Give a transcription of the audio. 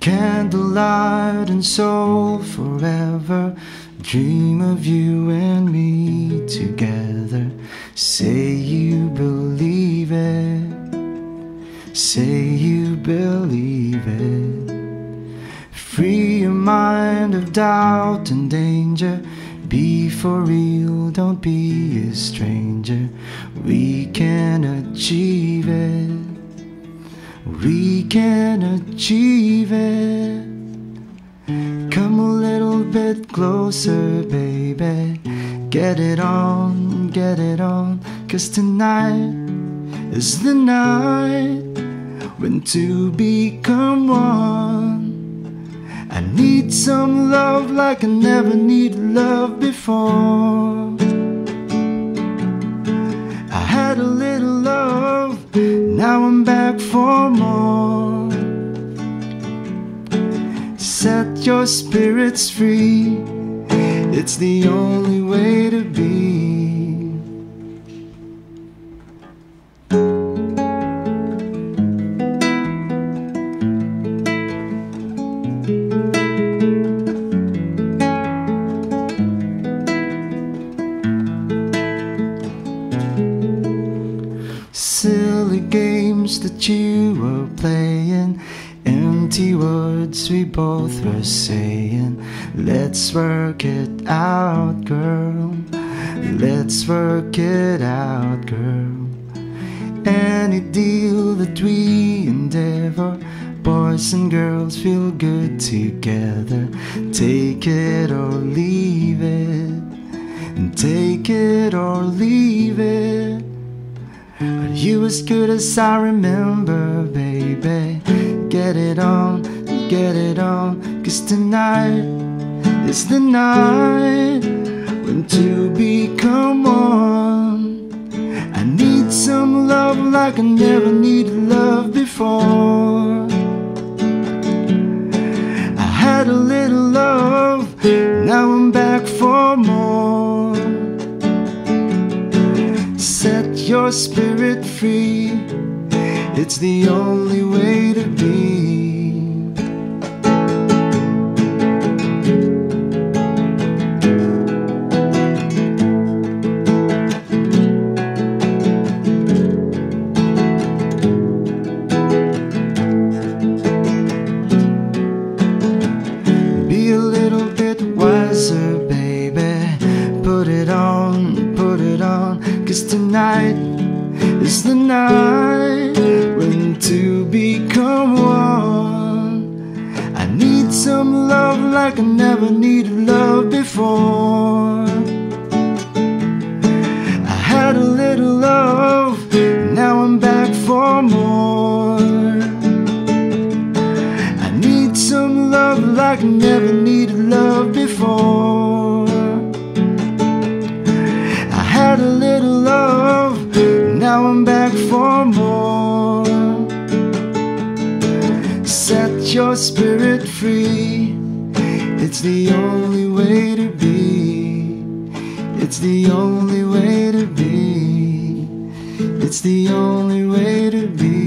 Candlelight and soul forever. Dream of you and me together. Say you believe it. Say you believe it. Free your mind of doubt and danger. Be for real, don't be a stranger. We can achieve can achieve it. Come a little bit closer, baby. Get it on, get it on. Cause tonight is the night when two become one. I need some love like I never needed love before. I had a little love, now I'm back for more. Your spirits free, it's the only way to be. Silly games that you were playing, empty words we both were saying. Let's work it out, girl. Let's work it out, girl. Any deal that we endeavor, boys and girls feel good together. Take it or leave it, take it or leave it. Are you as good as I remember, baby? Get it on, get it on. Cause tonight is the night when two become one. I need some love like I never needed love before. I had a little love, now I'm back for more. Set your spirit free, it's the only way to Cause tonight is the night when two become one. I need some love like I never needed love before. I had a little love, spirit free. It's the only way to be. It's the only way to be. It's the only way to be.